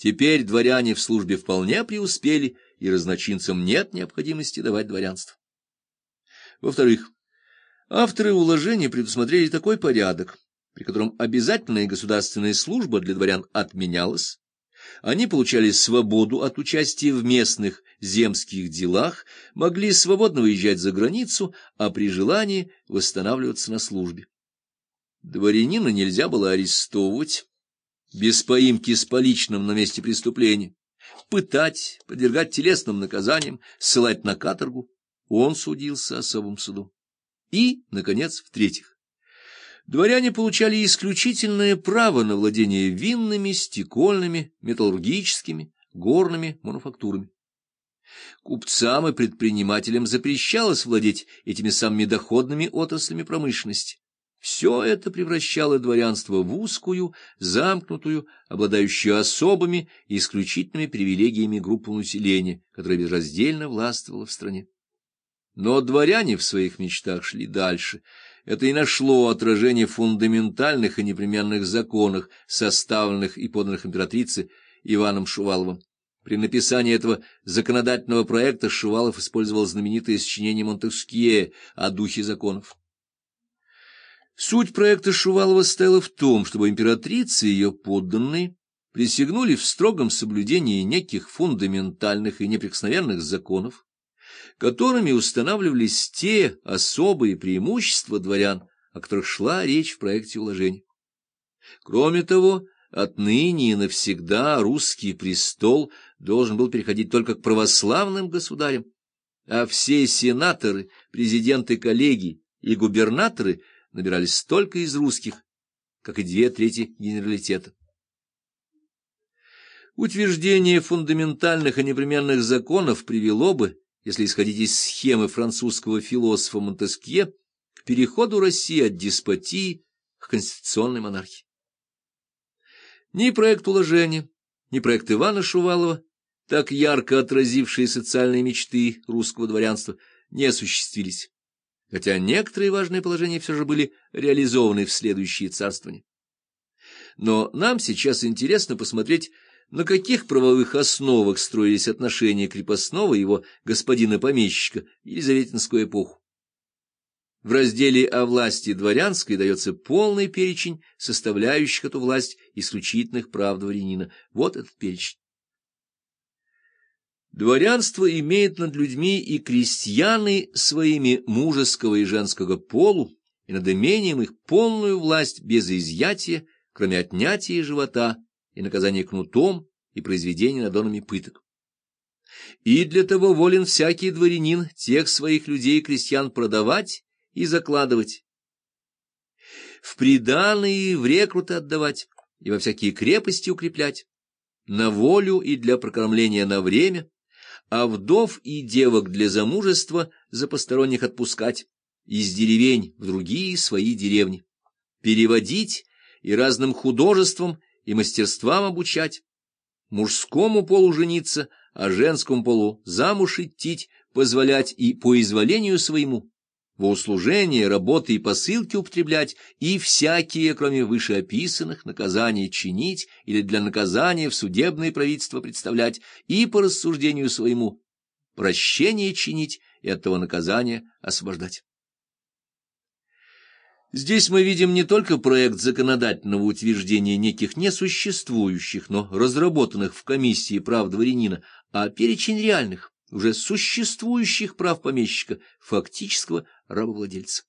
Теперь дворяне в службе вполне преуспели, и разночинцам нет необходимости давать дворянство. Во-вторых, авторы уложения предусмотрели такой порядок, при котором обязательная государственная служба для дворян отменялась, они получали свободу от участия в местных земских делах, могли свободно выезжать за границу, а при желании восстанавливаться на службе. Дворянина нельзя было арестовывать без поимки с поличным на месте преступления, пытать, подвергать телесным наказаниям, ссылать на каторгу. Он судился особым судом. И, наконец, в-третьих, дворяне получали исключительное право на владение винными, стекольными, металлургическими, горными мануфактурами. Купцам и предпринимателям запрещалось владеть этими самыми доходными отраслями промышленности. Все это превращало дворянство в узкую, замкнутую, обладающую особыми исключительными привилегиями группу населения, которая безраздельно властвовала в стране. Но дворяне в своих мечтах шли дальше. Это и нашло отражение в фундаментальных и непременных законах, составленных и поданных императрице Иваном Шуваловым. При написании этого законодательного проекта Шувалов использовал знаменитое сочинение Монтескье о духе законов. Суть проекта Шувалова стояла в том, чтобы императрицы и ее подданные присягнули в строгом соблюдении неких фундаментальных и неприкосновенных законов, которыми устанавливались те особые преимущества дворян, о которых шла речь в проекте уложения. Кроме того, отныне и навсегда русский престол должен был переходить только к православным государям, а все сенаторы, президенты коллегий и губернаторы – набирались столько из русских, как и две трети генералитета. Утверждение фундаментальных и непременных законов привело бы, если исходить из схемы французского философа Монтескье, к переходу России от деспотии к конституционной монархии. Ни проект уложения, ни проект Ивана Шувалова, так ярко отразившие социальные мечты русского дворянства, не осуществились хотя некоторые важные положения все же были реализованы в следующие царствования. Но нам сейчас интересно посмотреть, на каких правовых основах строились отношения крепостного его господина-помещика Елизаветинскую эпоху. В разделе о власти дворянской дается полный перечень составляющих эту власть исключительных прав дворянина. Вот этот перечень. Дворянство имеет над людьми и крестьяны своими мужеского и женского полу, и над имением их полную власть без изъятия, кроме отнятия живота и наказания кнутом и произведения надонами пыток. И для того волен всякий дворянин тех своих людей и крестьян продавать и закладывать, в приданые в рекруты отдавать и во всякие крепости укреплять, на волю и для прокормления на время, а вдов и девок для замужества за посторонних отпускать, из деревень в другие свои деревни, переводить и разным художествам и мастерствам обучать, мужскому полу жениться, а женскому полу замуж идти, позволять и по изволению своему, во услужение, работы и посылки употреблять, и всякие, кроме вышеописанных, наказания чинить или для наказания в судебное правительство представлять, и по рассуждению своему прощение чинить и от того наказания освобождать. Здесь мы видим не только проект законодательного утверждения неких несуществующих, но разработанных в комиссии прав дворянина, а перечень реальных, уже существующих прав помещика, фактического рабовладельца.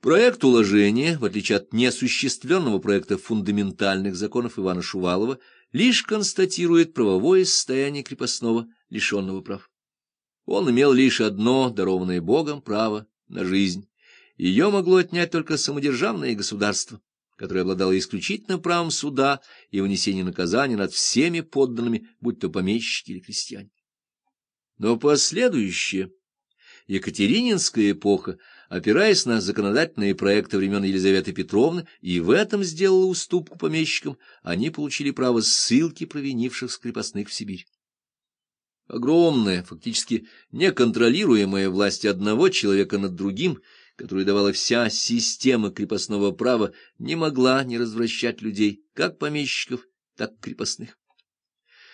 Проект уложения, в отличие от неосуществленного проекта фундаментальных законов Ивана Шувалова, лишь констатирует правовое состояние крепостного, лишенного прав. Он имел лишь одно, дарованное Богом, право на жизнь. Ее могло отнять только самодержавное государство которая обладала исключительным правом суда и вынесения наказания над всеми подданными, будь то помещики или крестьяне. Но последующая Екатерининская эпоха, опираясь на законодательные проекты времен Елизаветы Петровны, и в этом сделала уступку помещикам, они получили право ссылки провинивших крепостных в Сибирь. Огромная, фактически неконтролируемая власть одного человека над другим — которую давала вся система крепостного права, не могла не развращать людей, как помещиков, так крепостных.